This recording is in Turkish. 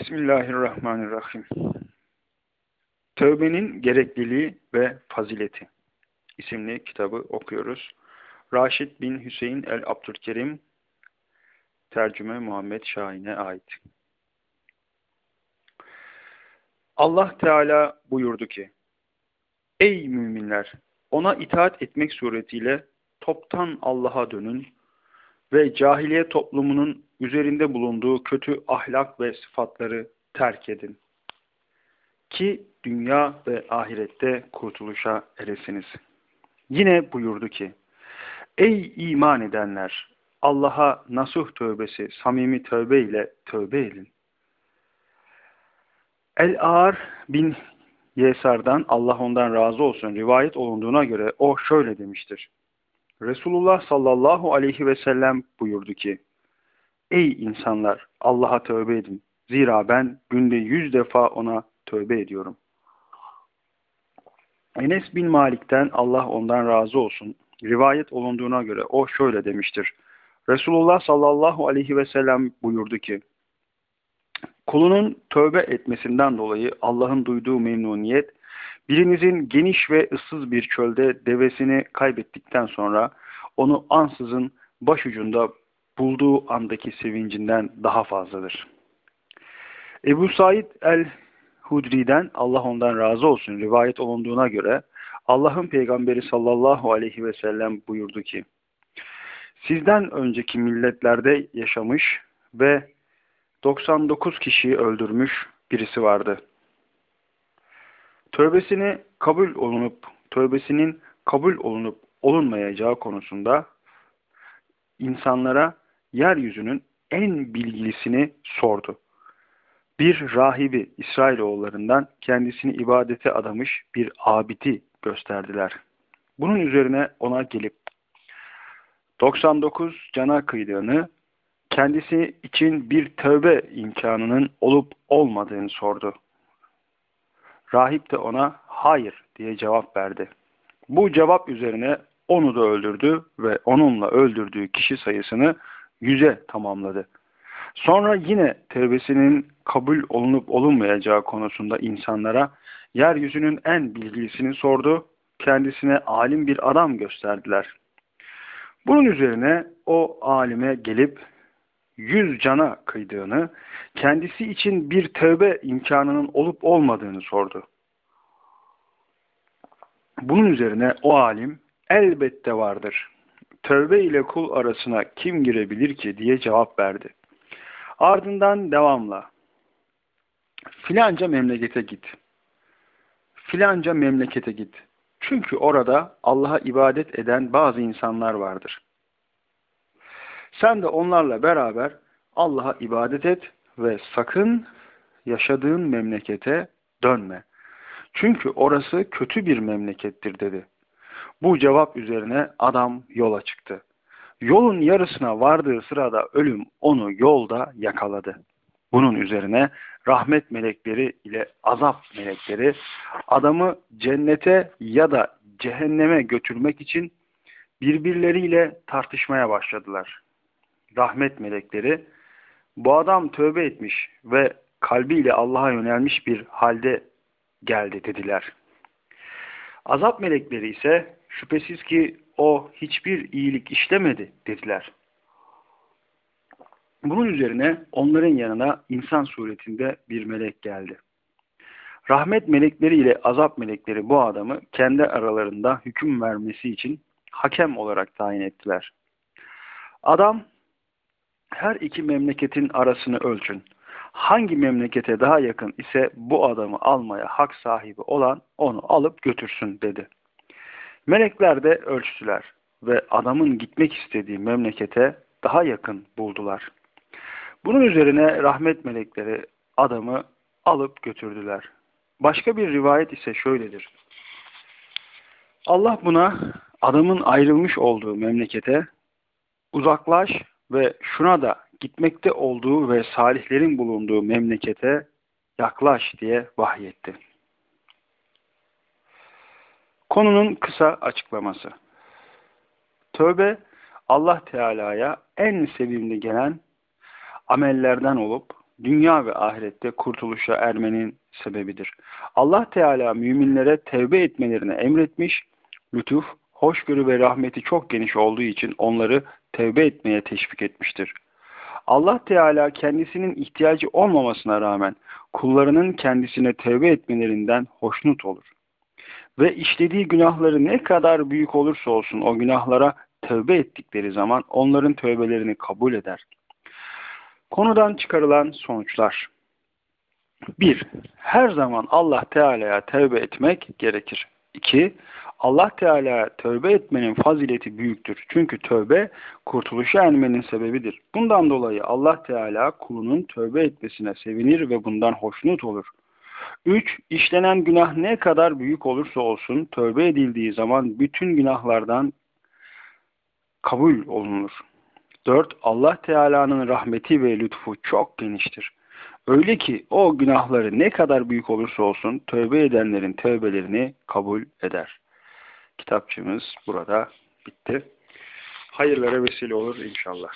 Bismillahirrahmanirrahim. Tövbenin gerekliliği ve fazileti isimli kitabı okuyoruz. Raşid bin Hüseyin el-Abdülkerim tercüme Muhammed Şahin'e ait. Allah Teala buyurdu ki Ey müminler! Ona itaat etmek suretiyle toptan Allah'a dönün ve cahiliye toplumunun üzerinde bulunduğu kötü ahlak ve sıfatları terk edin. Ki dünya ve ahirette kurtuluşa eresiniz. Yine buyurdu ki, Ey iman edenler! Allah'a nasuh tövbesi, samimi tövbe ile tövbe edin. El-Ağar bin Yesar'dan Allah ondan razı olsun rivayet olunduğuna göre o şöyle demiştir. Resulullah sallallahu aleyhi ve sellem buyurdu ki, Ey insanlar! Allah'a tövbe edin. Zira ben günde yüz defa ona tövbe ediyorum. Enes bin Malik'ten Allah ondan razı olsun. Rivayet olunduğuna göre o şöyle demiştir. Resulullah sallallahu aleyhi ve sellem buyurdu ki, Kulunun tövbe etmesinden dolayı Allah'ın duyduğu memnuniyet, birinizin geniş ve ıssız bir çölde devesini kaybettikten sonra onu ansızın başucunda bulduğu andaki sevincinden daha fazladır. Ebu Said el-Hudri'den Allah ondan razı olsun rivayet olunduğuna göre Allah'ın peygamberi sallallahu aleyhi ve sellem buyurdu ki Sizden önceki milletlerde yaşamış ve 99 kişiyi öldürmüş birisi vardı. Tövbesini kabul olunup tövbesinin kabul olunup olunmayacağı konusunda insanlara yeryüzünün en bilgilisini sordu. Bir rahibi İsrailoğullarından kendisini ibadete adamış bir abidi gösterdiler. Bunun üzerine ona gelip 99 cana kıydığını, kendisi için bir tövbe imkanının olup olmadığını sordu. Rahip de ona hayır diye cevap verdi. Bu cevap üzerine onu da öldürdü ve onunla öldürdüğü kişi sayısını yüze tamamladı. Sonra yine tevbesinin kabul olunup olunmayacağı konusunda insanlara yeryüzünün en bilgilisini sordu. Kendisine alim bir adam gösterdiler. Bunun üzerine o alime gelip yüz cana kıydığını, kendisi için bir tövbe imkanının olup olmadığını sordu. Bunun üzerine o alim elbette vardır. Tövbe ile kul arasına kim girebilir ki diye cevap verdi. Ardından devamla filanca memlekete git. Filanca memlekete git. Çünkü orada Allah'a ibadet eden bazı insanlar vardır. Sen de onlarla beraber Allah'a ibadet et ve sakın yaşadığın memlekete dönme. Çünkü orası kötü bir memlekettir dedi. Bu cevap üzerine adam yola çıktı. Yolun yarısına vardığı sırada ölüm onu yolda yakaladı. Bunun üzerine rahmet melekleri ile azap melekleri adamı cennete ya da cehenneme götürmek için birbirleriyle tartışmaya başladılar. Rahmet melekleri bu adam tövbe etmiş ve kalbiyle Allah'a yönelmiş bir halde geldi dediler. Azap melekleri ise şüphesiz ki o hiçbir iyilik işlemedi dediler. Bunun üzerine onların yanına insan suretinde bir melek geldi. Rahmet melekleri ile azap melekleri bu adamı kendi aralarında hüküm vermesi için hakem olarak tayin ettiler. Adam her iki memleketin arasını ölçün hangi memlekete daha yakın ise bu adamı almaya hak sahibi olan onu alıp götürsün dedi. Melekler de ölçtüler ve adamın gitmek istediği memlekete daha yakın buldular. Bunun üzerine rahmet melekleri adamı alıp götürdüler. Başka bir rivayet ise şöyledir. Allah buna adamın ayrılmış olduğu memlekete uzaklaş ve şuna da gitmekte olduğu ve salihlerin bulunduğu memlekete yaklaş diye vahyetti. Konunun kısa açıklaması. Tövbe Allah Teala'ya en sevimli gelen amellerden olup dünya ve ahirette kurtuluşa ermenin sebebidir. Allah Teala müminlere tevbe etmelerini emretmiş, lütuf, hoşgörü ve rahmeti çok geniş olduğu için onları tevbe etmeye teşvik etmiştir. Allah Teala kendisinin ihtiyacı olmamasına rağmen kullarının kendisine tevbe etmelerinden hoşnut olur. Ve işlediği günahları ne kadar büyük olursa olsun o günahlara tövbe ettikleri zaman onların tövbelerini kabul eder. Konudan çıkarılan sonuçlar 1. Her zaman Allah Teala'ya tövbe etmek gerekir. 2. Allah Teala tövbe etmenin fazileti büyüktür. Çünkü tövbe kurtuluşa ermenin sebebidir. Bundan dolayı Allah Teala kulunun tövbe etmesine sevinir ve bundan hoşnut olur. 3. İşlenen günah ne kadar büyük olursa olsun tövbe edildiği zaman bütün günahlardan kabul olunur. 4. Allah Teala'nın rahmeti ve lütfu çok geniştir. Öyle ki o günahları ne kadar büyük olursa olsun tövbe edenlerin tövbelerini kabul eder. Kitapçımız burada bitti. Hayırlara vesile olur inşallah.